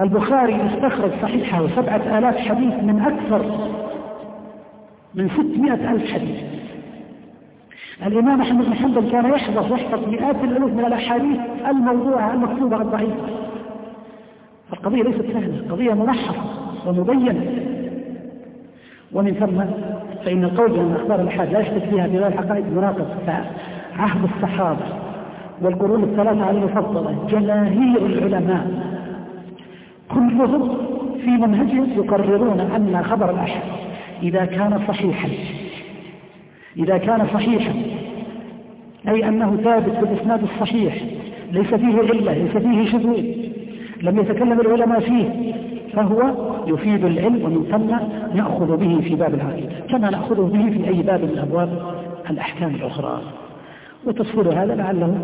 البخاري استخرج صحيحه سبعة آلاف حديث من أكثر من ستمائة ألف حديث. الإمام أحمد بن حنبل كان يحفظ يحفظ مئات الألوف من الأحاديث الموضوعة المكتوبة الضعيفة. القضية ليست سهلة قضية ملحظة ومبينة. ومن ثم فإن القول بأن أخبار الأحاد لا يشتك فيها بغير الحقائق مناقض فعهد الصحابة والقرون الثلاثة المفضلة جماهير العلماء. كلهم في منهجهم يقررون أن خبر الأحد إذا كان صحيحا. إذا كان صحيحا. أي أنه ثابت بالإسناد الصحيح. ليس فيه علة ليس فيه شذوذ. لم يتكلم العلماء فيه. فهو يفيد العلم ومن ثم نأخذ به في باب العقيدة. كما نأخذه به في أي باب من أبواب الأحكام الأخرى. وتفصيل هذا لعله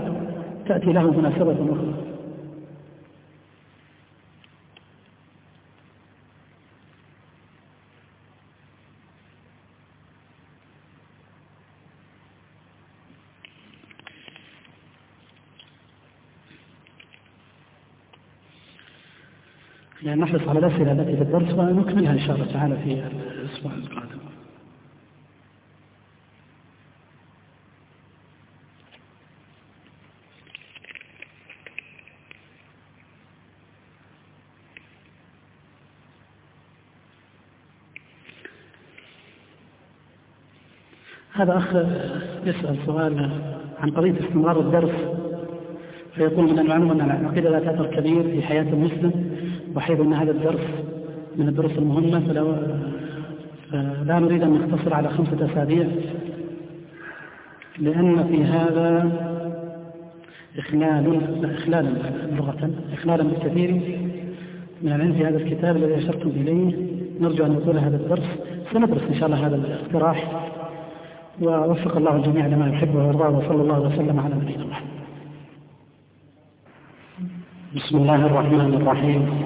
تأتي له مناسبة أخرى. نحرص على الأسئلة التي في الدرس ونكملها إن شاء الله تعالى في الأسبوع القادم. هذا أخ يسأل سؤال عن قضية استمرار الدرس فيقول من المعلوم أن العقيدة لا تأثر كبير في حياة المسلم. وحيث أن هذا الدرس من الدروس المهمة فلو فلا نريد أن نختصر على خمسة أسابيع لأن في هذا إخلال إخلالا لغة إخلالا بالكثير من العلم في هذا الكتاب الذي أشرتم إليه. نرجو أن يطول هذا الدرس. سندرس إن شاء الله هذا الاقتراح. ووفق الله الجميع لما يحب ويرضاه وصلى الله وسلم على نبينا محمد. بسم الله الرحمن الرحيم.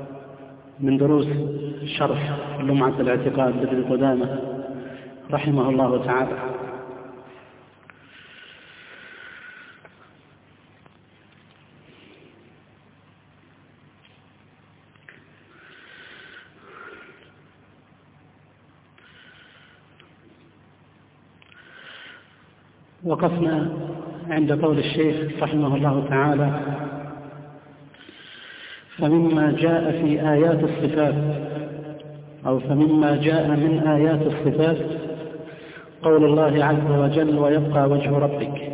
من دروس شرح لمعة الاعتقاد لابن قدامة رحمه الله تعالى. وقفنا عند قول الشيخ رحمه الله تعالى فمما جاء في آيات الصفات أو فمما جاء من آيات الصفات قول الله عز وجل ويبقى وجه ربك.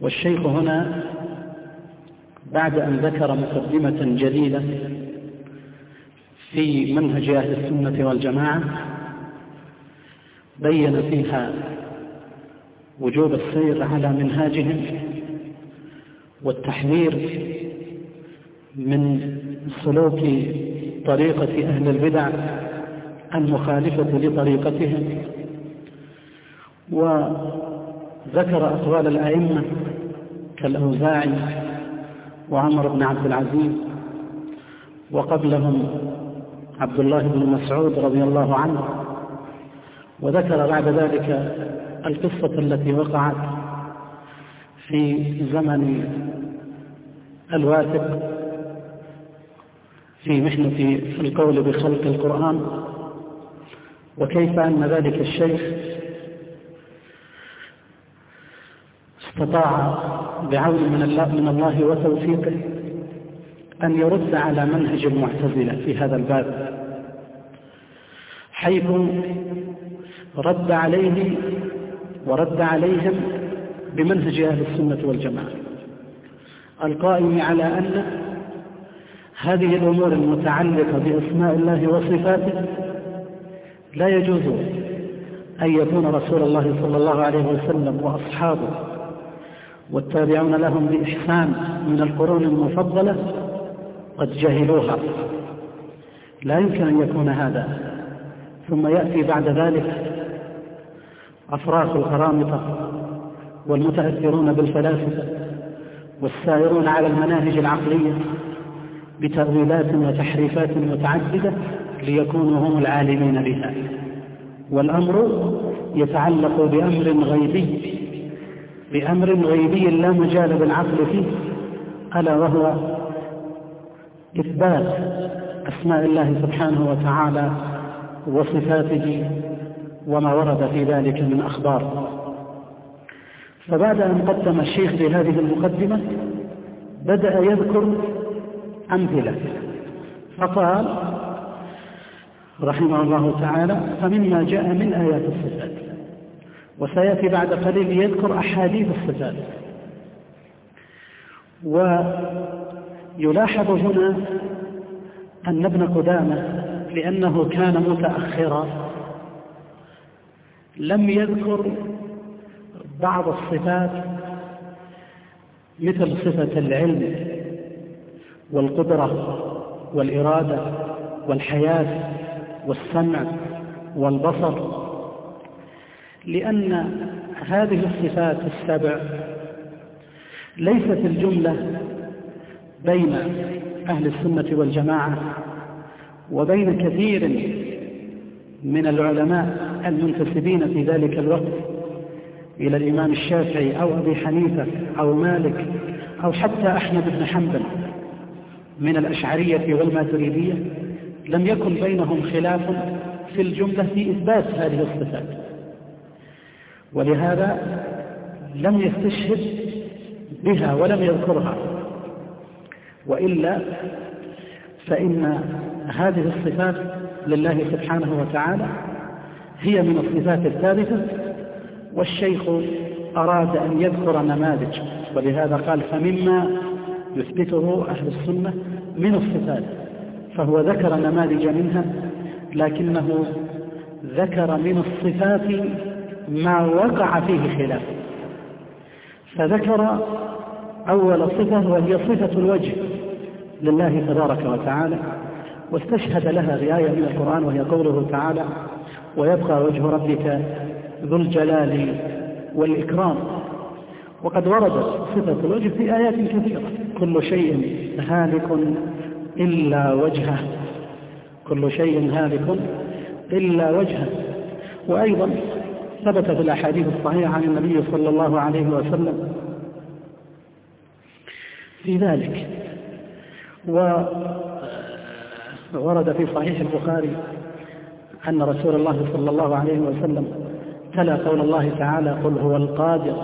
والشيخ هنا بعد أن ذكر مقدمة جديدة في منهج أهل السنة والجماعة بين فيها وجوب السير على منهاجهم والتحذير من سلوك طريقة أهل البدع المخالفة لطريقتهم. وذكر أقوال الأئمة كالأوزاعي وعمر بن عبد العزيز وقبلهم عبد الله بن مسعود رضي الله عنه وذكر بعد ذلك القصة التي وقعت في زمن الواثق في محنة القول بخلق القرآن وكيف أن ذلك الشيخ استطاع بعون من الله, من الله وتوفيقه أن يرد على منهج المعتزلة في هذا الباب حيث رد عليه ورد عليهم بمنهج أهل السنة والجماعة. القائم على أن هذه الأمور المتعلقة بأسماء الله وصفاته لا يجوز أن يكون رسول الله صلى الله عليه وسلم وأصحابه والتابعون لهم بإحسان من القرون المفضلة قد جهلوها. لا يمكن أن يكون هذا. ثم يأتي بعد ذلك أفراخ القرامطة والمتأثرون بالفلاسفة والسائرون على المناهج العقلية بتأويلات وتحريفات متعددة ليكونوا هم العالمين بها. والأمر يتعلق بأمر غيبي بأمر غيبي لا مجال بالعقل فيه ألا وهو إثبات أسماء الله سبحانه وتعالى وصفاته وما ورد في ذلك من أخبار. فبعد أن قدم الشيخ بهذه المقدمة بدأ يذكر أمثلة. فقال رحمه الله تعالى فمما جاء من آيات الصفات. وسيأتي بعد قليل يذكر أحاديث الصفات. ويلاحظ هنا أن ابن قدامة لأنه كان متأخرا لم يذكر بعض الصفات مثل صفة العلم والقدرة والإرادة والحياة والسمع والبصر لأن هذه الصفات السبع ليست الجملة بين أهل السنة والجماعة وبين كثير من العلماء المنتسبين في ذلك الوقت. إلى الإمام الشافعي أو أبي حنيفة أو مالك أو حتى أحمد بن حنبل من الأشعرية والماتريدية لم يكن بينهم خلاف في الجملة في إثبات هذه الصفات. ولهذا لم يستشهد بها ولم يذكرها. وإلا فإن هذه الصفات لله سبحانه وتعالى هي من الصفات الثابتة والشيخ أراد أن يذكر نماذج ولهذا قال فمما يثبته أهل السنة من الصفات فهو ذكر نماذج منها لكنه ذكر من الصفات ما وقع فيه خلاف. فذكر أول صفة وهي صفة الوجه لله تبارك وتعالى واستشهد لها رآية من القرآن وهي قوله تعالى ويبقى وجه ربك ذو الجلال والإكرام. وقد وردت صفة الوجه في آيات كثيرة. كل شيء هالك إلا وجهه. كل شيء هالك إلا وجهه. وأيضا ثبت في الأحاديث الصحيحة عن النبي صلى الله عليه وسلم في ذلك. وورد في صحيح البخاري أن رسول الله صلى الله عليه وسلم تلا قول الله تعالى قل هو القادر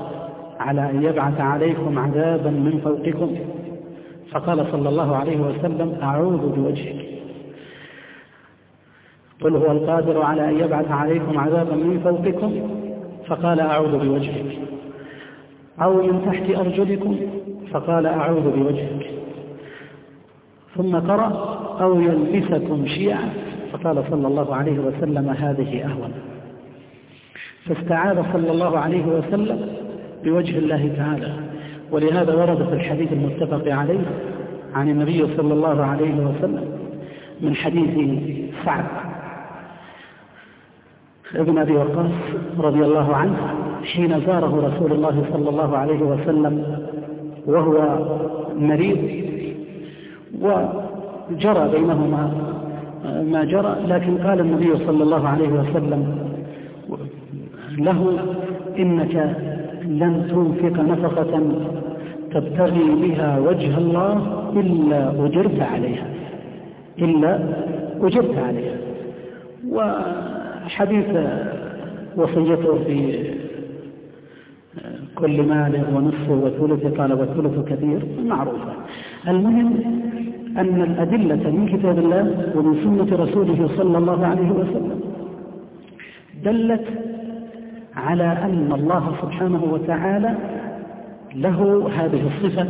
على أن يبعث عليكم عذابا من فوقكم. فقال صلى الله عليه وسلم أعوذ بوجهك. قل هو القادر على أن يبعث عليكم عذابا من فوقكم. فقال أعوذ بوجهك. أو من تحت أرجلكم. فقال أعوذ بوجهك. ثم قرأ أو يلبسكم شيعا. فقال صلى الله عليه وسلم هذه أهون. فاستعاذ صلى الله عليه وسلم بوجه الله تعالى. ولهذا ورد في الحديث المتفق عليه عن النبي صلى الله عليه وسلم من حديث سعد ابن أبي وقاص رضي الله عنه حين زاره رسول الله صلى الله عليه وسلم وهو مريض وجرى بينهما ما جرى لكن قال النبي صلى الله عليه وسلم له إنك لن تنفق نفقة تبتغي بها وجه الله إلا أجرت عليها إلا أجرت عليها. وحديث وصيته في كل مال ونصفه وثلثه قال والثلث كثير معروفة المهم أن الأدلة من كتاب الله ومن سنة رسوله صلى الله عليه وسلم دلت على أن الله سبحانه وتعالى له هذه الصفة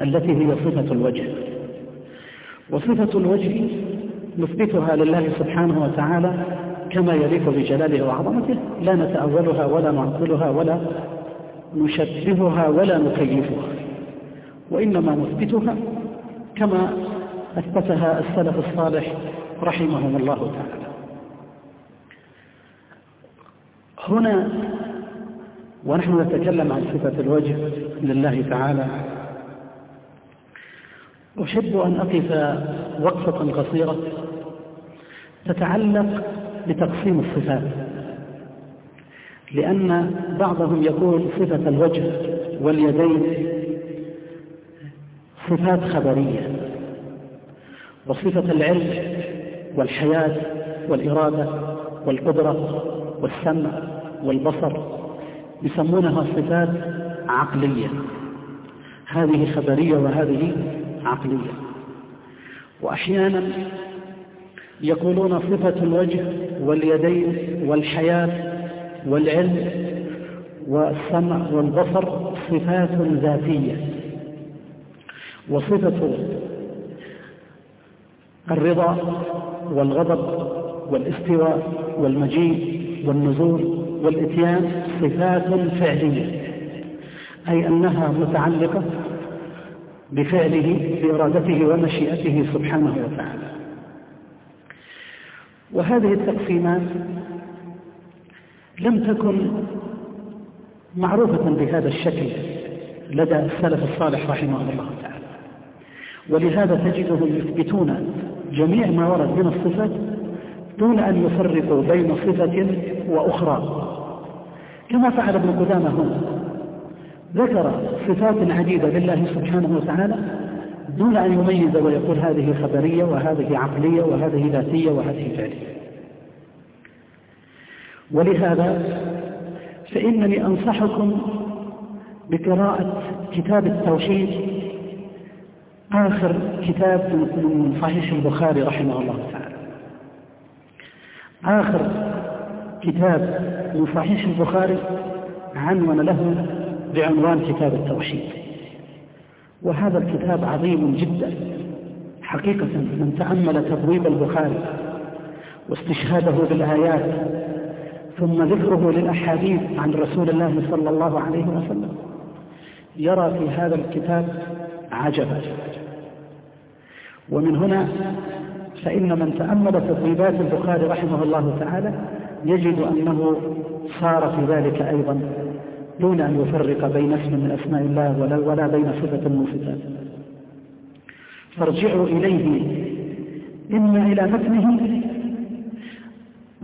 التي هي صفة الوجه. وصفة الوجه نثبتها لله سبحانه وتعالى كما يليق بجلاله وعظمته. لا نتأولها ولا نعطلها ولا نشبهها ولا نكيفها. وإنما نثبتها كما أثبتها السلف الصالح رحمهم الله تعالى. هنا ونحن نتكلم عن صفة الوجه لله تعالى. أحب أن أقف وقفة قصيرة تتعلق بتقسيم الصفات لأن بعضهم يقول صفة الوجه واليدين صفات خبرية وصفة العلم والحياة والإرادة والقدرة والسمع والبصر يسمونها صفات عقلية. هذه خبرية وهذه عقلية. وأحيانا يقولون صفة الوجه واليدين والحياة والعلم والسمع والبصر صفات ذاتية. وصفة الرضا والغضب والاستواء والمجيء والنزول والإتيان صفات فعلية أي أنها متعلقة بفعله بإرادته ومشيئته سبحانه وتعالى. وهذه التقسيمات لم تكن معروفة بهذا الشكل لدى السلف الصالح رحمه الله تعالى. ولهذا تجدهم يثبتون جميع ما ورد من الصفات دون أن يفرقوا بين صفة وأخرى. كما فعل ابن قدامة هنا. ذكر صفات عديدة لله سبحانه وتعالى دون أن يميز ويقول هذه خبرية وهذه عقلية وهذه ذاتية وهذه فعلية. ولهذا فإنني أنصحكم بقراءة كتاب التوحيد آخر كتاب من صحيح البخاري رحمه الله تعالى. آخر كتاب من صحيح البخاري عنون له بعنوان كتاب التوحيد. وهذا الكتاب عظيم جدا. حقيقة من تأمل تبويب البخاري واستشهاده بالآيات ثم ذكره للأحاديث عن رسول الله صلى الله عليه وسلم يرى في هذا الكتاب عجبا. ومن هنا فإن من تأمل تطويبات البخاري رحمه الله تعالى يجد أنه صار في ذلك أيضا دون أن يفرق بين اسم من أسماء الله ولا, ولا بين صفة من صفاته فارجعوا إليه. إما إلى متنه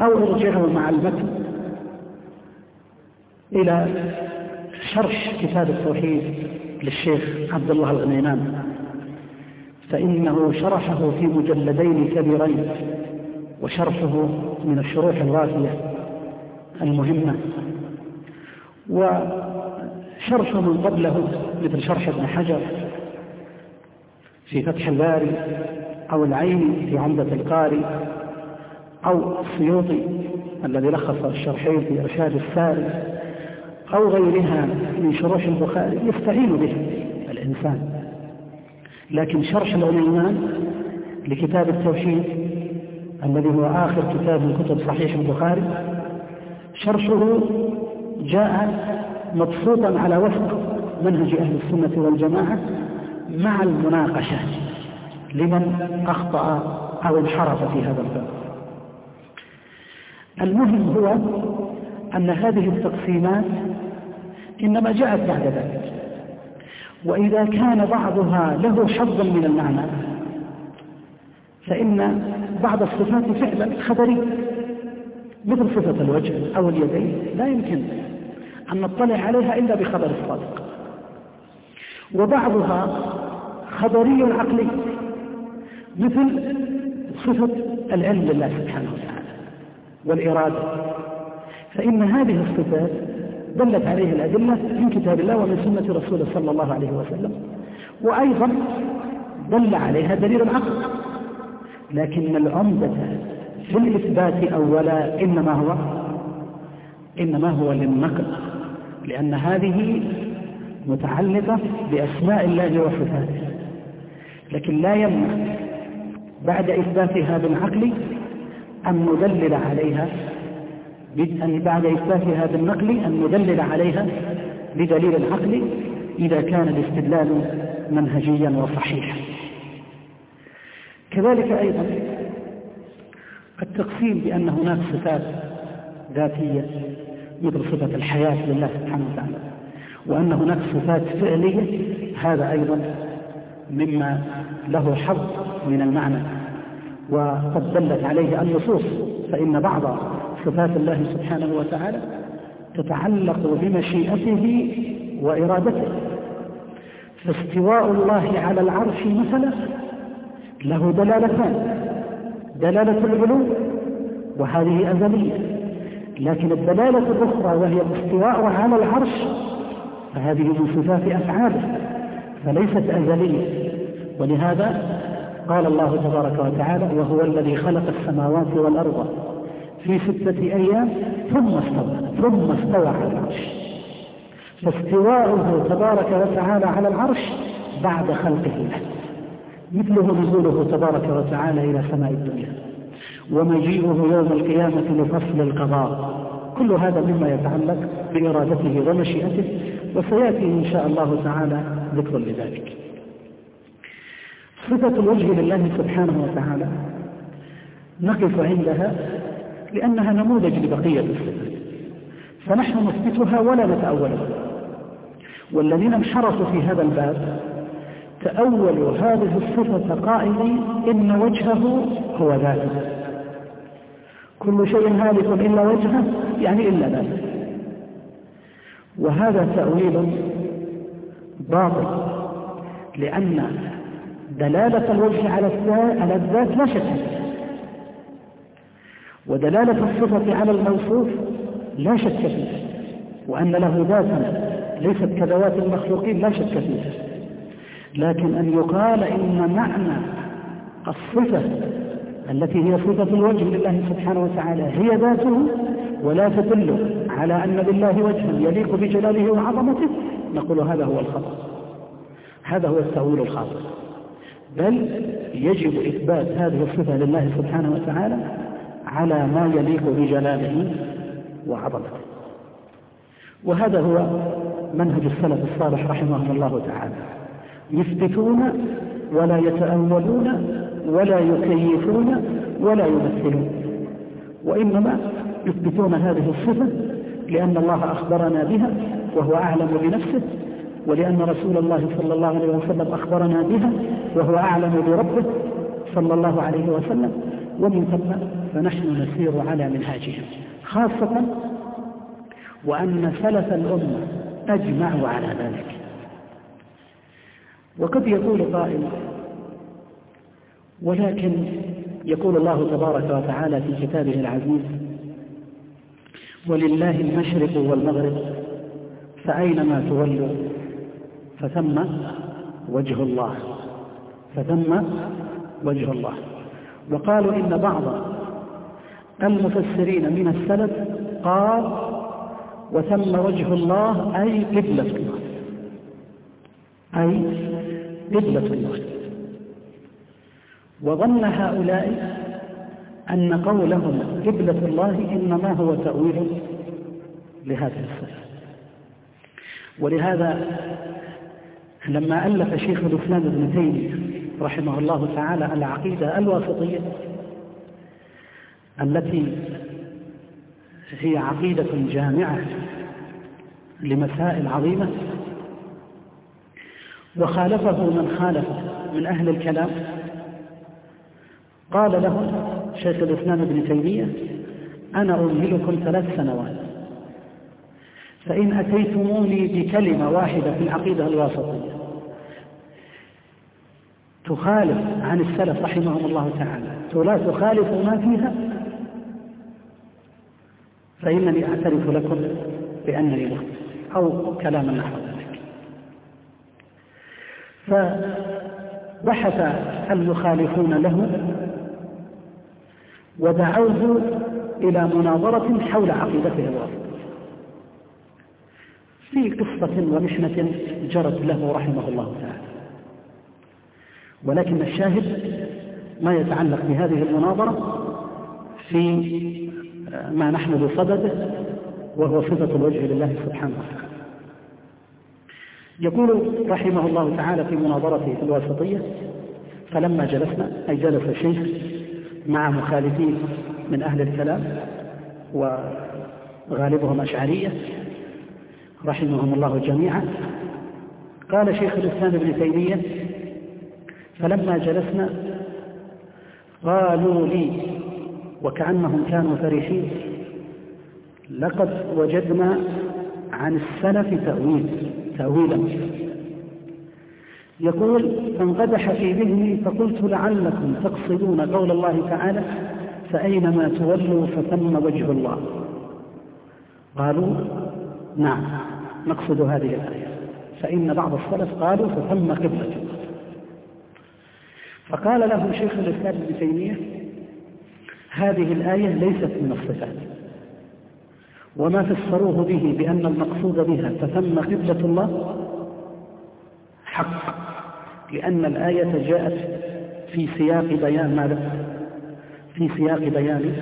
أو ارجعوا مع المتن إلى شرح كتاب التوحيد للشيخ عبد الله الغنيمان. فإنه شرحه في مجلدين كبيرين وشرحه من الشروح الوافية المهمة. وشرح من قبله مثل شرح ابن حجر في فتح الباري أو العين في عمدة القاري أو السيوطي الذي لخص الشرحين في إرشاد الساري أو غيرها من شروح البخاري يستعين به الإنسان. لكن شرح العلمان لكتاب التوحيد الذي هو آخر كتاب من كتب صحيح البخاري. شرحه جاء مبسوطا على وفق منهج أهل السنة والجماعة مع المناقشة لمن أخطأ أو انحرف في هذا الباب. المهم هو أن هذه التقسيمات إنما جاءت بعد ذلك وإذا كان بعضها له حظ من المعنى فإن بعض الصفات فعلا خبرية مثل صفة الوجه أو اليدين لا يمكن أن نطلع عليها إلا بخبر الصادق وبعضها خبري عقلي مثل صفة العلم لله سبحانه وتعالى والإرادة. فإن هذه الصفات دلت عليه الأدلة من كتاب الله ومن سنة رسوله صلى الله عليه وسلم وأيضا دل عليها دليل العقل. لكن العمدة في الإثبات أولا إنما هو إنما هو للنقل لأن هذه متعلقة بأسماء الله وصفاته لكن لا يمنع بعد إثباتها بالعقل أن ندلل عليها بعد إثباتها بالنقل أن ندلل عليها بدليل عقلي إذا كان الاستدلال منهجيا وصحيحا. كذلك أيضا التقسيم بأن هناك صفات ذاتية مثل صفة الحياة لله سبحانه وتعالى وأن هناك صفات فعلية هذا أيضا مما له حظ من المعنى. وقد دلت عليه النصوص فإن بعض صفات الله سبحانه وتعالى تتعلق بمشيئته وإرادته فاستواء الله على العرش مثلا له دلالتان دلالة العلو وهذه أزلية. لكن الدلالة الأخرى وهي الاستواء على العرش فهذه من صفات أفعاله فليست أزلية. ولهذا قال الله تبارك وتعالى وهو الذي خلق السماوات والأرض في ستة أيام ثم استوى ثم استوى على العرش. فاستواؤه تبارك وتعالى على العرش بعد خلقه. له مثله نزوله تبارك وتعالى إلى سماء الدنيا. ومجيئه يوم القيامة لفصل القضاء. كل هذا مما يتعلق بإرادته ومشيئته وسيأتي إن شاء الله تعالى ذكر لذلك. صفة الوجه لله سبحانه وتعالى نقف عندها لأنها نموذج لبقية الصفات. فنحن نثبتها ولا نتأولها. والذين انحرفوا في هذا الباب تأولوا هذه الصفة قائلين إن وجهه هو ذاته. كل شيء هالك إلا وجهه يعني إلا ذاته. وهذا تأويل باطل لأن دلالة الوجه على الذات لا شك ودلالة الصفة على الموصوف لا شك فيها. وأن له ذاتا ليست كذوات المخلوقين لا شك فيها. لكن أن يقال إن معنى الصفة التي هي صفة الوجه لله سبحانه وتعالى هي ذاته ولا تدل على أن لله وجها يليق بجلاله وعظمته نقول هذا هو الخطأ. هذا هو التأويل الخاطئ. بل يجب إثبات هذه الصفة لله سبحانه وتعالى على ما يليق بجلاله وعظمته. وهذا هو منهج السلف الصالح رحمه الله تعالى. يثبتون ولا يتأولون ولا يكيفون ولا يمثلون. وإنما يثبتون هذه الصفة لأن الله أخبرنا بها وهو أعلم بنفسه ولأن رسول الله صلى الله عليه وسلم أخبرنا بها وهو أعلم بربه صلى الله عليه وسلم. ومن ثم فنحن نسير على منهاجهم خاصة وأن سلف الأمة أجمعوا على ذلك. وقد يقول قائل ولكن يقول الله تبارك وتعالى في كتابه العزيز ولله المشرق والمغرب فأينما تولوا فثم وجه الله فثم وجه الله. وقالوا إن بعض المفسرين من السلف قال وثم وجه الله أي قبلة الله. أي قبلة الله وظن هؤلاء أن قولهم قبلة الله إنما هو تأويل لهذه الصفة ولهذا لما ألف شيخ الإسلام ابن تيمية رحمه الله تعالى العقيدة الواسطية التي هي عقيدة جامعة لمسائل عظيمة وخالفه من خالفه من أهل الكلام. قال له شيخ الإسلام ابن تيمية أنا أمهلكم ثلاث سنوات فإن أتيتموني بكلمة واحدة في العقيدة الواسطية تخالف عن السلف رحمهم الله تعالى ولا تخالف ما فيها فإنني أعترف لكم بأنني مخطئ أو كلاما نحو ذلك فبحث المخالفون له ودعوه إلى مناظرة حول عقيدته الواسطة. في قصة ومحنة جرت له رحمه الله تعالى. ولكن الشاهد ما يتعلق بهذه المناظرة في ما نحن بصدده وهو صفة الوجه لله سبحانه وتعالى. يقول رحمه الله تعالى في مناظرته في الواسطية فلما جلسنا أي جلس الشيخ مع مخالفين من أهل الكلام وغالبهم أشعرية رحمهم الله جميعا قال شيخ الإسلام ابن تيمية فلما جلسنا قالوا لي وكأنهم كانوا فرحين لقد وجدنا عن السلف تأويل. تأويلا. يقول فانقدح في ذهني فقلت لعلكم تقصدون قول الله تعالى فأينما تولوا فثم وجه الله. قالوا نعم نقصد هذه الآية. فإن بعض السلف قالوا فثم قبلة. فقال له شيخ الإسلام ابن تيمية هذه الآية ليست من الصفات. وما فسروه به بأن المقصود بها فثم قبلة الله حق لأن الآية جاءت في سياق بيان ماذا؟ في سياق بيان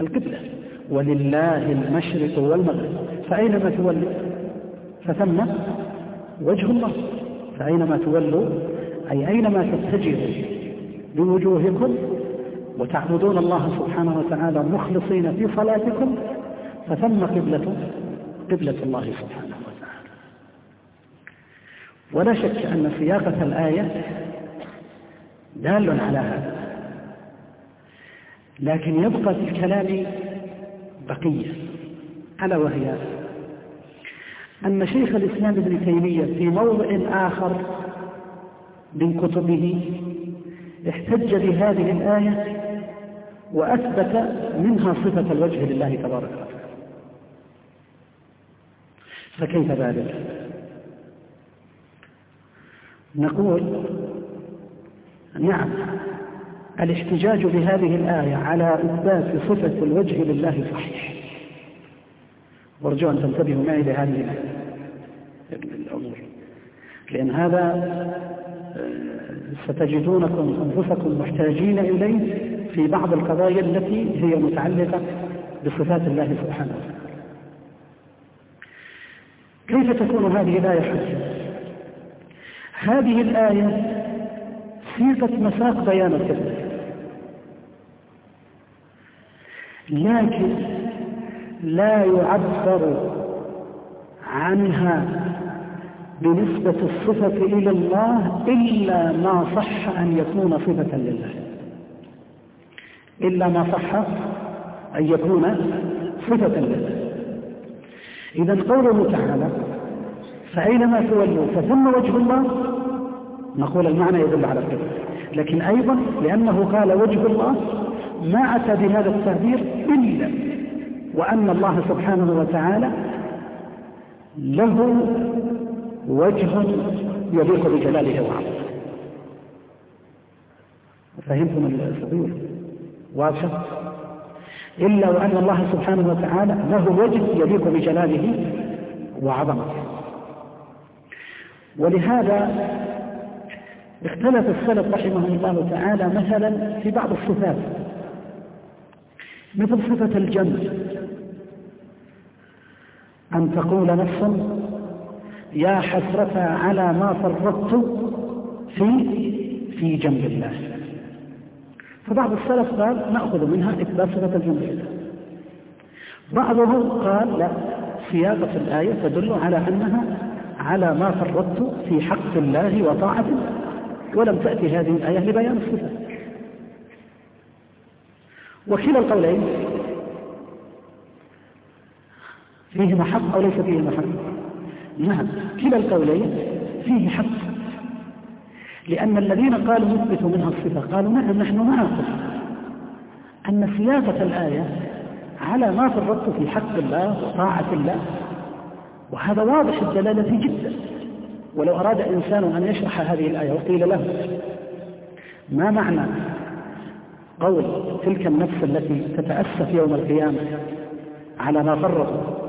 القبلة. ولله المشرق والمغرب. فأينما تولوا فثم وجه الله. فأينما تولوا؟ أي أينما تتجهوا بوجوهكم وتعبدون الله سبحانه وتعالى مخلصين في صلاتكم فثم قبلة قبلة الله سبحانه وتعالى. ولا شك أن سياقة الآية دال على هذا. لكن يبقى في الكلام بقية ألا وهي أن شيخ الإسلام ابن تيمية في موضع آخر من كتبه احتج بهذه الآية وأثبت منها صفة الوجه لله تبارك وتعالى. فكيف ذلك؟ نقول نعم الاحتجاج بهذه الآية على إثبات صفة الوجه لله صحيح. وارجو أن تنتبهوا معي لهذه الأمور لأن هذا آه، ستجدونكم أنفسكم محتاجين إليه في بعض القضايا التي هي متعلقة بصفات الله سبحانه وتعالى. كيف تكون هذه الآية حجة؟ هذه الآية صيغة مساق بيان القبلة لكن لا يعبر عنها بنسبة الصفة إلى الله إلا ما صح أن يكون صفة لله. إلا ما صح أن يكون صفة لله. إذا قوله تعالى فأينما تولوا فثم وجه الله؟ نقول المعنى يدل على كذا. لكن أيضا لأنه قال وجه الله ما أتى بهذا التعبير إلا وأن الله سبحانه وتعالى له وجه يليق بجلاله وعظمته فهمتم السبيل واضحه إلا وأن الله سبحانه وتعالى له وجه يليق بجلاله وعظمته. ولهذا اختلف السلف رحمه الله تعالى مثلا في بعض الصفات مثل صفة الجنة أن تقول نفس يا حسرة على ما فرطت في في جنب الله. فبعض السلف قال نأخذ منها إثبات صفة الجنب بعضهم قال لا سياقة الآية تدل على أنها على ما فرطت في حق الله وطاعة الله ولم تأتي هذه الآية لبيان الصفة. وكلا القولين فيه حق أو ليس فيه حق نعم كلا القولين فيه حق. لأن الذين قالوا نثبت منها الصفة قالوا نعم نحن معكم. أن سياقة الآية على ما فرطت في حق الله وطاعة الله وهذا واضح الدلالة جدا. ولو أراد إنسان أن يشرح هذه الآية وقيل له ما معنى قول تلك النفس التي تتأسف يوم القيامة على ما فرطوا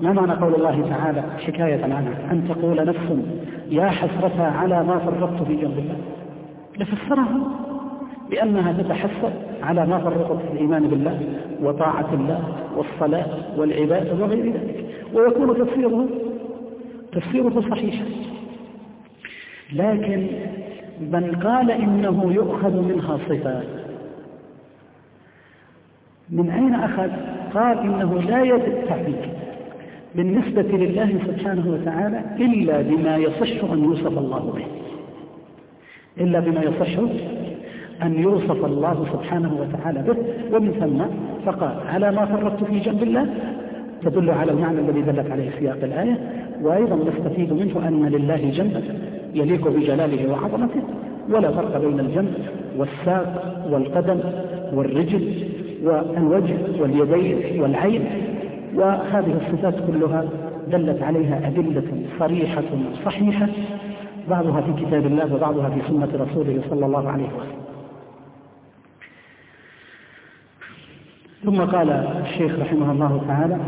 ما معنى قول الله تعالى حكاية عنها؟ أن تقول نفس يا حسرة على ما فرطت في جنب الله. لفسرها بأنها تتحسر على ما فرطت في الإيمان بالله وطاعة الله والصلاة والعبادة وغير ذلك. ويكون تفسيره تفسيره صحيحا. لكن من قال إنه يؤخذ منها صفة من أين أخذ؟ قال إنه لا يتعبد بالنسبة لله سبحانه وتعالى إلا بما يصح أن يوصف الله به. إلا بما يصح أن يوصف الله سبحانه وتعالى به. ومن ثم فقال على ما فرطت في جنب الله تدل على المعنى الذي دلت عليه سياق الآية وأيضا نستفيد منه أن لله جنبا يليق بجلاله وعظمته ولا فرق بين الجنب والساق والقدم والرجل والوجه واليدين والعين وهذه الصفات كلها دلت عليها أدلة صريحة صحيحة بعضها في كتاب الله وبعضها في سنة رسوله صلى الله عليه وسلم. ثم قال الشيخ رحمه الله تعالى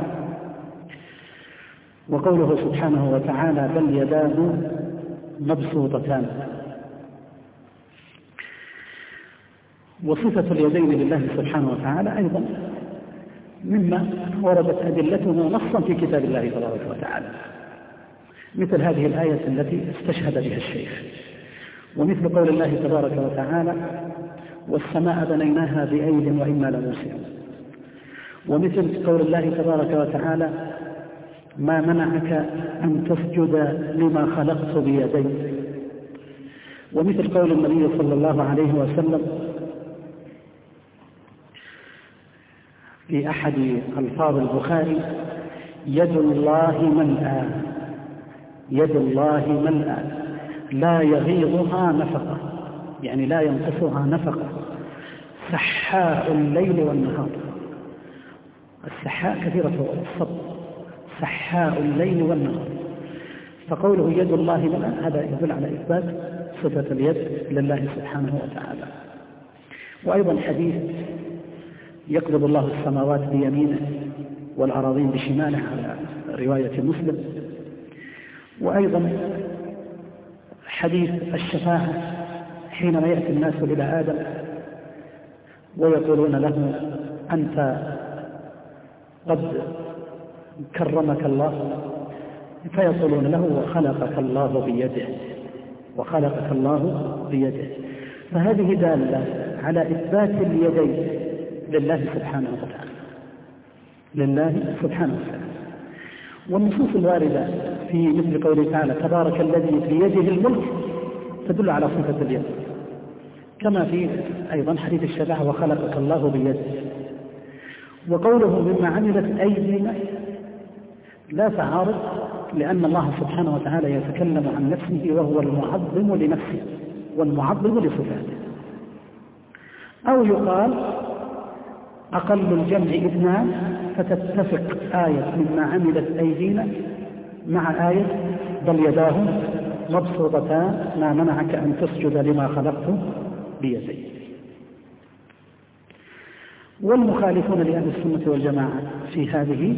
وقوله سبحانه وتعالى بل يداه مبسوطتان. وصفة اليدين لله سبحانه وتعالى أيضا مما وردت أدلته نصا في كتاب الله تبارك وتعالى. مثل هذه الآية التي استشهد بها الشيخ. ومثل قول الله تبارك وتعالى والسماء بنيناها بأيد وإنا لموسعون. ومثل قول الله تبارك وتعالى ما منعك أن تسجد لما خلقت بيدي ومثل قول النبي صلى الله عليه وسلم في أحد ألفاظ البخاري يد الله ملأى يد الله ملأى لا يغيضها نفقة يعني لا ينقصها نفقة. سحاء الليل والنهار. السحاء كثيرة الصب سحاء الليل والنهار. فقوله يد الله ملأى هذا يدل على إثبات صفة اليد لله سبحانه وتعالى. وأيضا حديث يقبض الله السماوات بيمينه والأراضين بشماله على رواية مسلم. وأيضا حديث الشفاعة حينما يأتي الناس إلى آدم ويقولون له أنت قد كرمك الله فيقولون له وخلقك الله بيده وخلقك الله بيده. فهذه دالة على إثبات اليدين لله سبحانه وتعالى. لله سبحانه وتعالى. والنصوص الواردة في مثل قوله تعالى تبارك الذي بيده الملك تدل على صفة اليد. كما في أيضا حديث الشفاعة وخلقك الله بيده وقوله مما عملت أيدينا لا تعارض لأن الله سبحانه وتعالى يتكلم عن نفسه وهو المعظم لنفسه والمعظم لصفاته. أو يقال أقل الجمع اثنان فتتفق آية مما عملت أيدينا مع آية بل يداه مبسوطتان ما منعك أن تسجد لما خلقت بيدي. والمخالفون لأهل السنة والجماعة في هذه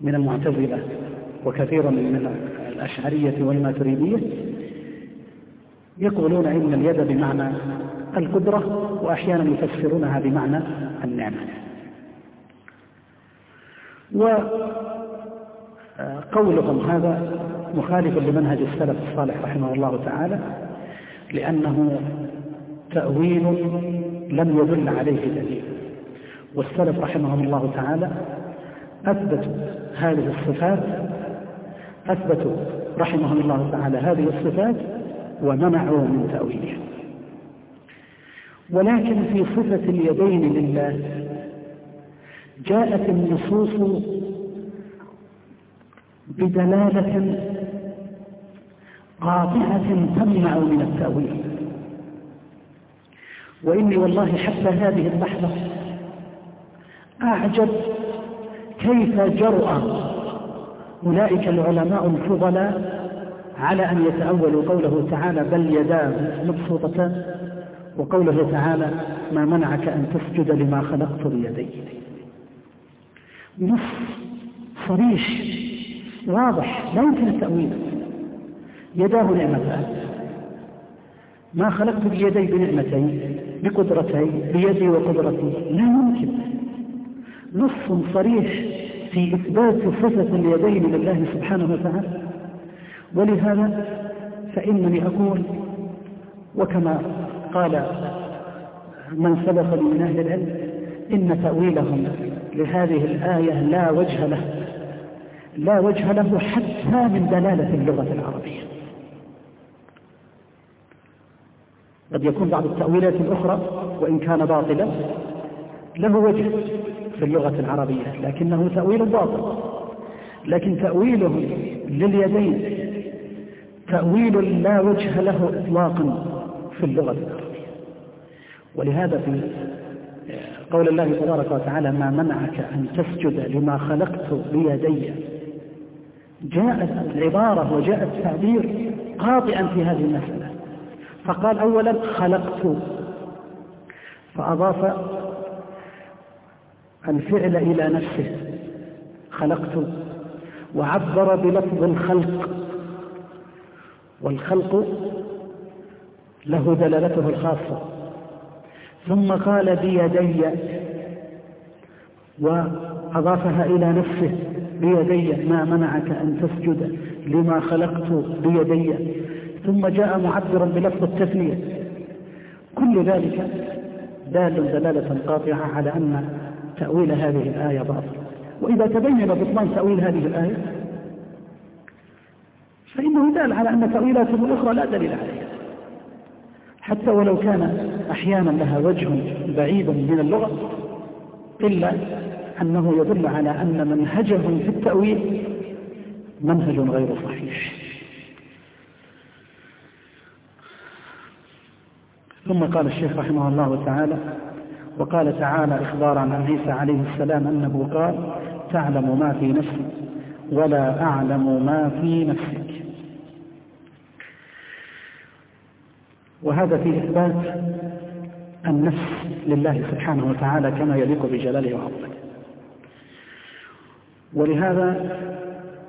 من المعتزلة وكثير من الأشعرية والماتريدية يقولون إن اليد بمعنى القدرة وأحيانا يفسرونها بمعنى النعمة. وقولهم هذا مخالف لمنهج السلف الصالح رحمه الله تعالى لأنه تأويل لم يدل عليه دليل. والسلف رحمهم الله تعالى أثبتوا هذه الصفات أثبتوا رحمهم الله تعالى هذه الصفات ومنعوا من تأويلها. ولكن في صفة اليدين لله جاءت النصوص بدلالة قاطعة تمنع من التأويل. وإني والله حتى هذه اللحظة أعجب كيف جرأ؟ أولئك العلماء الفضلاء على أن يتأولوا قوله تعالى بل يداه مبسوطتان وقوله تعالى ما منعك أن تسجد لما خلقت بيدي. نص صريح واضح لا يمكن التأويل. يداه نعمتان. ما خلقت بيدي بنعمتين بقدرتين بيدي وقدرتي. لا يمكن. نص صريح في إثبات صفة اليدين لله سبحانه وتعالى. ولهذا فإنني أقول وكما قال من سبق من أهل العلم إن تأويلهم لهذه الآية لا وجه له لا وجه له حتى من دلالة اللغة العربية. قد يكون بعض التأويلات الأخرى وإن كان باطلا له وجه. في اللغة العربية لكنه تأويل باطل. لكن تأويلهم لليدين تأويل لا وجه له إطلاقا في اللغة العربية. ولهذا في قول الله تبارك وتعالى ما منعك أن تسجد لما خلقت بيدي. جاءت العبارة وجاء التعبير قاطعا في هذه المسألة. فقال أولا خلقت. فأضاف الفعل إلى نفسه. خلقت. وعبر بلفظ الخلق. والخلق له دلالته الخاصة. ثم قال بيدي. وأضافها إلى نفسه. بيدي ما منعك أن تسجد لما خلقت بيدي. ثم جاء معبرا بلفظ التثنية. كل ذلك دال دلالة قاطعة على أن تأويل هذه الآية باطل. وإذا تبين بطلان تأويل هذه الآية فإنه دال على أن تأويلاتهم الأخرى لا دليل عليها. حتى ولو كان أحيانا لها وجه بعيد من اللغة إلا أنه يدل على أن منهجهم في التأويل منهج غير صحيح. ثم قال الشيخ رحمه الله تعالى وقال تعالى إخبارا عن عيسى عليه السلام أنه قال تعلم ما في نفسي ولا أعلم ما في نفسك. وهذا في إثبات النفس لله سبحانه وتعالى كما يليق بجلاله وعظمته. ولهذا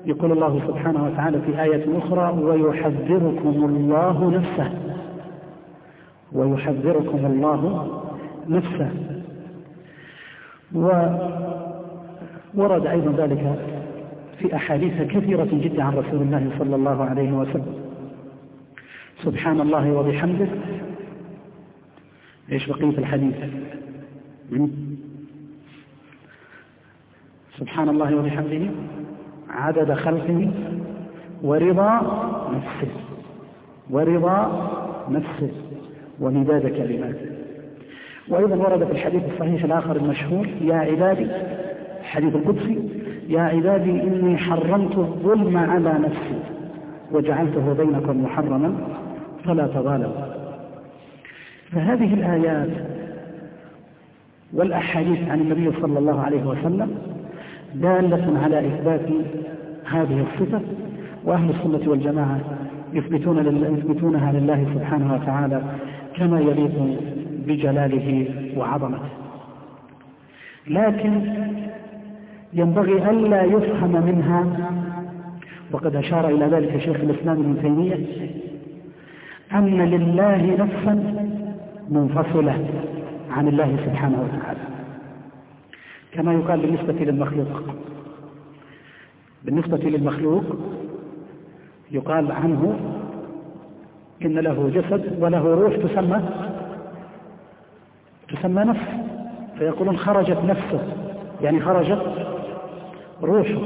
يقول الله سبحانه وتعالى في آية أخرى ويحذركم الله نفسه. ويحذركم الله نفسه. وورد أيضا ذلك في أحاديث كثيرة جدا عن رسول الله صلى الله عليه وسلم. سبحان الله وبحمده. إيش بقية الحديث؟ سبحان الله وبحمده. عدد خلقه. ورضا نفسه. ورضا نفسه. ومداد كلماته. وأيضا ورد في الحديث الصحيح الآخر المشهور يا عبادي الحديث القدسي يا عبادي إني حرمت الظلم على نفسي وجعلته بينكم محرما فلا تظالموا. فهذه الآيات والأحاديث عن النبي صلى الله عليه وسلم دالة على إثبات هذه الصفة وأهل السنة والجماعة يثبتون يثبتونها لله سبحانه وتعالى كما يليق بجلاله وعظمته. لكن ينبغي ألا يفهم منها وقد أشار إلى ذلك شيخ الإسلام ابن تيمية أن لله نفسا منفصلة عن الله سبحانه وتعالى. كما يقال بالنسبة للمخلوق. بالنسبة للمخلوق يقال عنه إن له جسد وله روح تسمى تسمى نفس فيقولون خرجت نفسه يعني خرجت روحه.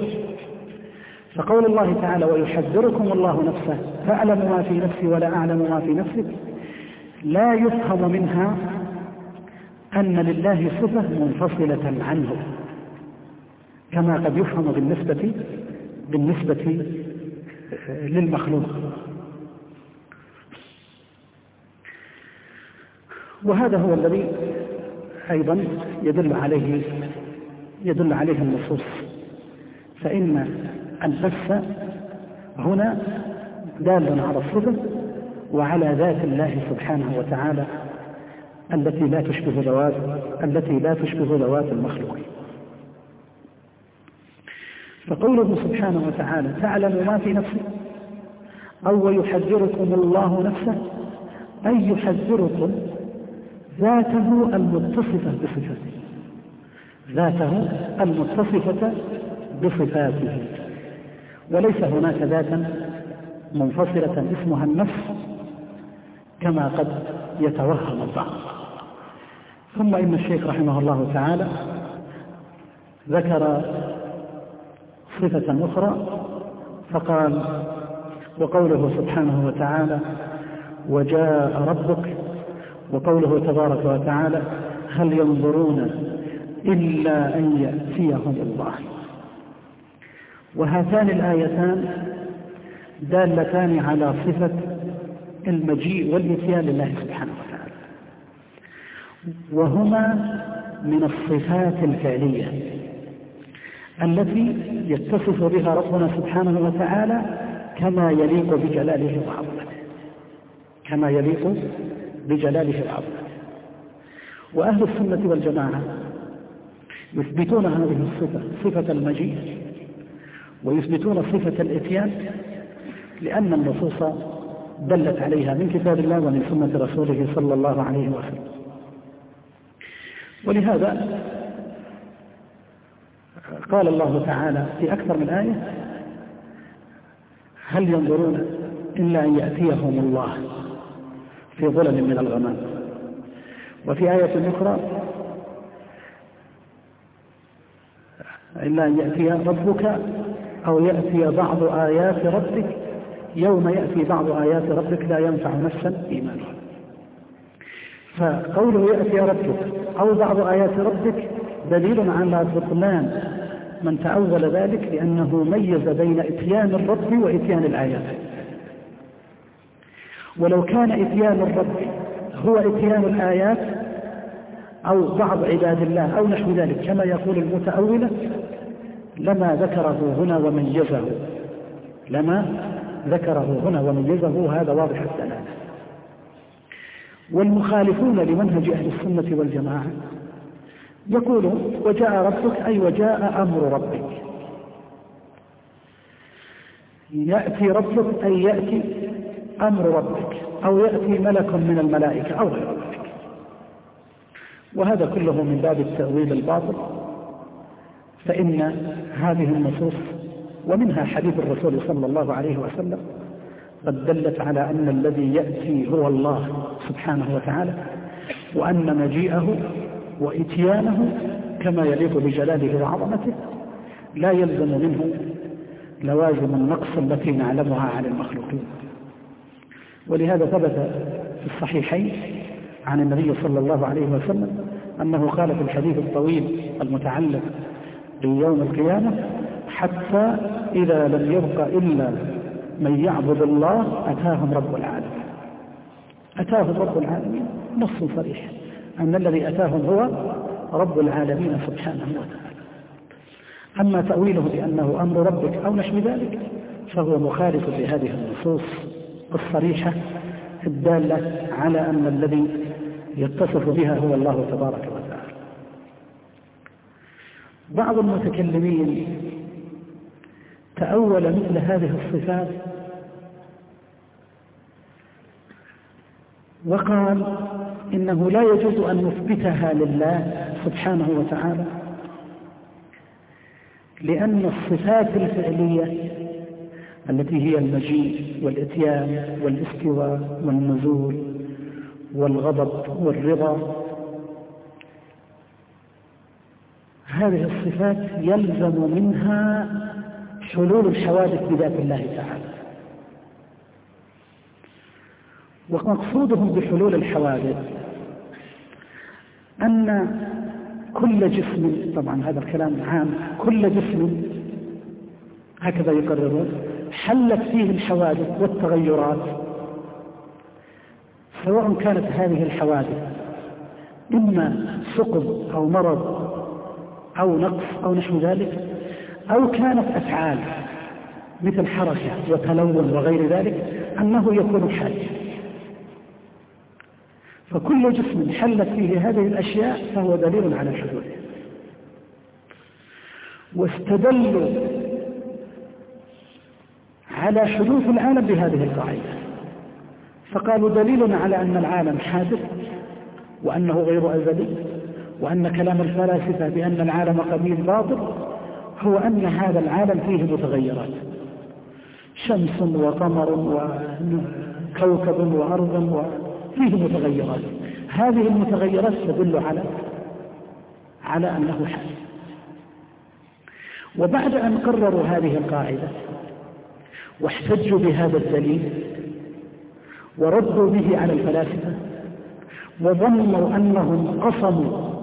فقول الله تعالى ويحذركم الله نفسه فأعلم ما في نفسي ولا أعلم ما في نفسك. لا يفهم منها أن لله صفة منفصلة عنه كما قد يفهم بالنسبة بالنسبة للمخلوق. وهذا هو الذي أيضا يدل عليه يدل عليه النصوص. فإن النفس هنا دال على الصفة وعلى ذات الله سبحانه وتعالى التي لا تشبه ذوات التي لا تشبه ذوات المخلوقين فقوله سبحانه وتعالى تعلم ما في نفسك أو ويحذركم الله نفسه أي يحذركم ذاته المتصفة بصفاته. ذاته المتصفة بصفاته. وليس هناك ذاتا منفصلة اسمها النفس كما قد يتوهم البعض. ثم إن الشيخ رحمه الله تعالى ذكر صفة أخرى فقال وقوله سبحانه وتعالى وجاء ربك وقوله تبارك وتعالى هل ينظرون إلا أن يأتيهم الله. وهاتان الآيتان دالتان على صفة المجيء والإتيان لله سبحانه وتعالى. وهما من الصفات الفعلية التي يتصف بها ربنا سبحانه وتعالى كما يليق بجلاله وعظمته. كما يليق بجلالة وعظمته وأهل السنة والجماعة يثبتون هذه الصفة صفة المجيء ويثبتون صفة الإتيان لأن النصوص دلت عليها من كتاب الله ومن سنة رسوله صلى الله عليه وسلم. ولهذا قال الله تعالى في أكثر من آية هل ينظرون إلا أن يأتيهم الله؟ في ظلل من الغمام. وفي آية أخرى إلا أن يأتي ربك أو يأتي بعض آيات ربك يوم يأتي بعض آيات ربك لا ينفع نفسا إيمانها فقوله يأتي ربك أو بعض آيات ربك دليل على بطلان من تأول ذلك لأنه ميز بين إتيان الرب وإتيان الآيات. ولو كان إتيان الرب هو إتيان الآيات أو بعض عباد الله أو نحو ذلك كما يقول المتأولة لما ذكره هنا وميزه لما ذكره هنا وميزه هذا واضح الدلالة والمخالفون لمنهج أهل السنة والجماعة يقولون وجاء ربك أي وجاء أمر ربك. يأتي ربك أي يأتي أمر ربك أو يأتي ملك من الملائكة أو غير ذلك. وهذا كله من باب التأويل الباطل فإن هذه النصوص ومنها حديث الرسول صلى الله عليه وسلم قد دلت على أن الذي يأتي هو الله سبحانه وتعالى وأن مجيئه وإتيانه كما يليق بجلاله وعظمته لا يلزم منه لوازم النقص التي نعلمها عن المخلوقين. ولهذا ثبت في الصحيحين عن النبي صلى الله عليه وسلم أنه قال في الحديث الطويل المتعلق بيوم القيامة حتى إذا لم يبق إلا من يعبد الله أتاهم رب العالمين. أتاهم رب العالمين نص صريح أن الذي أتاهم هو رب العالمين سبحانه وتعالى. أما تأويله بأنه أمر ربك أو نحو ذلك فهو مخالف لهذه النصوص. الصريحة الدالة على أن الذي يتصف بها هو الله تبارك وتعالى. بعض المتكلمين تأول مثل هذه الصفات وقال إنه لا يجوز أن نثبتها لله سبحانه وتعالى لأن الصفات الفعلية التي هي المجيء والإتيان والاستواء والنزول والغضب والرضا. هذه الصفات يلزم منها حلول الحوادث بذات الله تعالى. ومقصودهم بحلول الحوادث أن كل جسم طبعا هذا الكلام عام كل جسم هكذا يقررون حلت فيه الحوادث والتغيرات سواء كانت هذه الحوادث إما سقم أو مرض أو نقص أو نحو ذلك أو كانت أفعال مثل حركة وتلون وغير ذلك أنه يكون حادثا فكل جسم حلت فيه هذه الأشياء فهو دليل على حدوثه. واستدلوا على حدوث العالم بهذه القاعدة. فقالوا دليل على أن العالم حادث وأنه غير أزلي وأن كلام الفلاسفة بأن العالم قديم باطل هو أن هذا العالم فيه متغيرات. شمس وقمر وكوكب وأرض وفيه متغيرات. هذه المتغيرات تدل على على أنه حال وبعد أن قرروا هذه القاعدة واحتجوا بهذا الدليل وردوا به على الفلاسفة وظنوا أنهم قصموا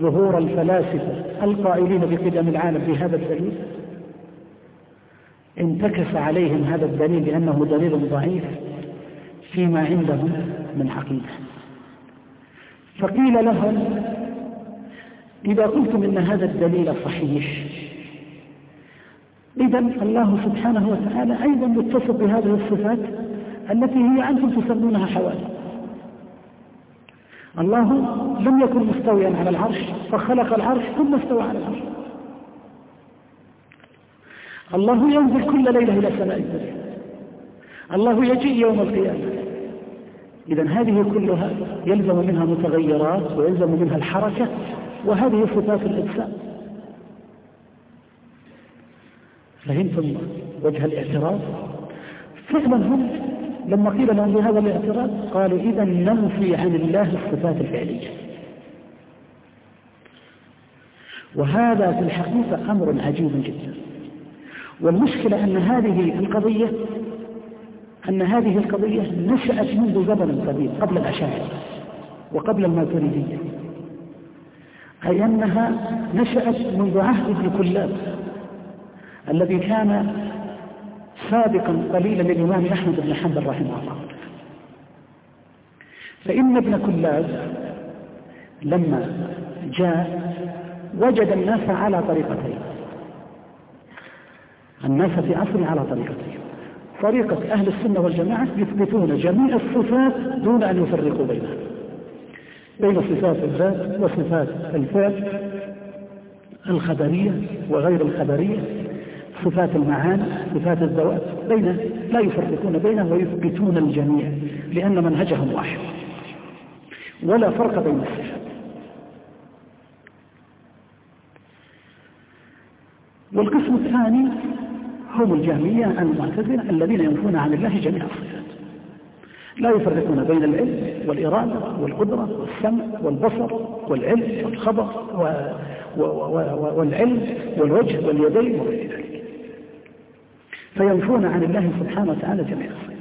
ظهور الفلاسفة القائلين بقدم العالم بهذا الدليل. انتكس عليهم هذا الدليل لأنه دليل ضعيف فيما عندهم من عقيدة. فقيل لهم إذا قلتم إن هذا الدليل صحيح إذا الله سبحانه وتعالى أيضا متصف بهذه الصفات التي هي أنتم تسمونها حوادث. الله لم يكن مستويا على العرش فخلق العرش ثم استوى على العرش. الله ينزل كل ليلة إلى سماء الدنيا. الله يجيء يوم القيامة. إذا هذه كلها يلزم منها متغيرات ويلزم منها الحركة وهذه صفات الإنسان. فهمتم وجه الاعتراض فعلا هم لما قيل لهم بهذا الاعتراض قالوا إذا ننفي عن الله الصفات الفعلية. وهذا في الحقيقة أمر عجيب جدا. والمشكلة أن هذه القضية أن هذه القضية نشأت منذ زمن قديم قبل الأشاعرة وقبل الماتريدية أي أنها نشأت منذ عهد ابن كلاب. الذي كان سابقا قليلا للإمام أحمد بن حنبل رحمه الله. فإن ابن كلاب لما جاء وجد الناس على طريقتين. الناس في عصر على طريقتين. طريقة أهل السنة والجماعة يثبتون جميع الصفات دون أن يفرقوا بينها بين صفات الذات وصفات الفعل الخبرية وغير الخبرية. صفات المعاني صفات الذوات بين لا يفرقون بينه ويثبتون الجميع لأن منهجهم واحد. ولا فرق بين الصفات. والقسم الثاني هم الجهمية المعتزلة الذين ينفون عن الله جميع الصفات. لا يفرقون بين العلم والإرادة والقدرة والسمع والبصر والعلم والخبر والعلم والوجه واليدين وغير ذلك. فينفون عن الله سبحانه وتعالى جميع الصفات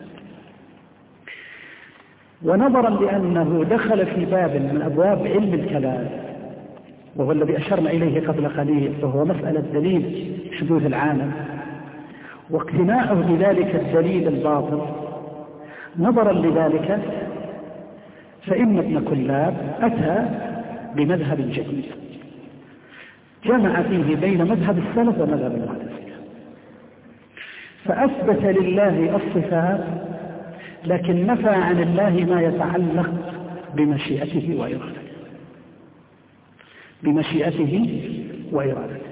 ونظرا لأنه دخل في باب من أبواب علم الكلام وهو الذي أشرنا إليه قبل قليل وهو مسألة دليل حدوث العالم واقتناعه بذلك الدليل الباطل نظرا لذلك فإن ابن كلاب أتى بمذهب جديد. جمع فيه بين مذهب السلف ومذهب المعتزلة فأثبت لله الصفات لكن نفى عن الله ما يتعلق بمشيئته وإرادته. بمشيئته وإرادته.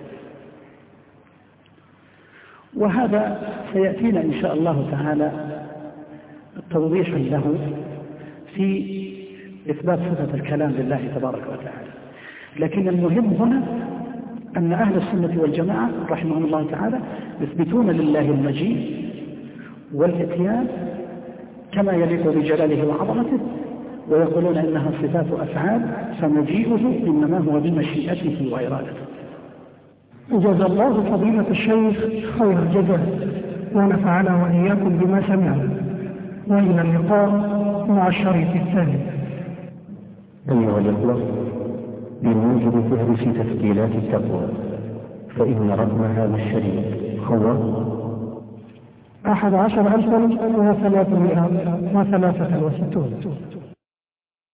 وهذا سيأتينا إن شاء الله تعالى توضيح له في إثبات صفة الكلام لله تبارك وتعالى. لكن المهم هنا أن أهل السنة والجماعة رحمهم الله تعالى يثبتون لله المجيء والإتيان كما يليق بجلاله وعظمته ويقولون إنها صفات أفعال فمجيئه إنما هو بمشيئته وإرادته. جزا الله فضيلة الشيخ خير الجزاء ونفعنا وإياكم بما سمعنا. وإلى اللقاء مع الشريط الثاني. أيها الأخوة بموجب فهرس تسجيلات التقوى. فإن رقم هذا الشريط هو أحد عشر ألفا وثلاثمائة وثلاثة وستون.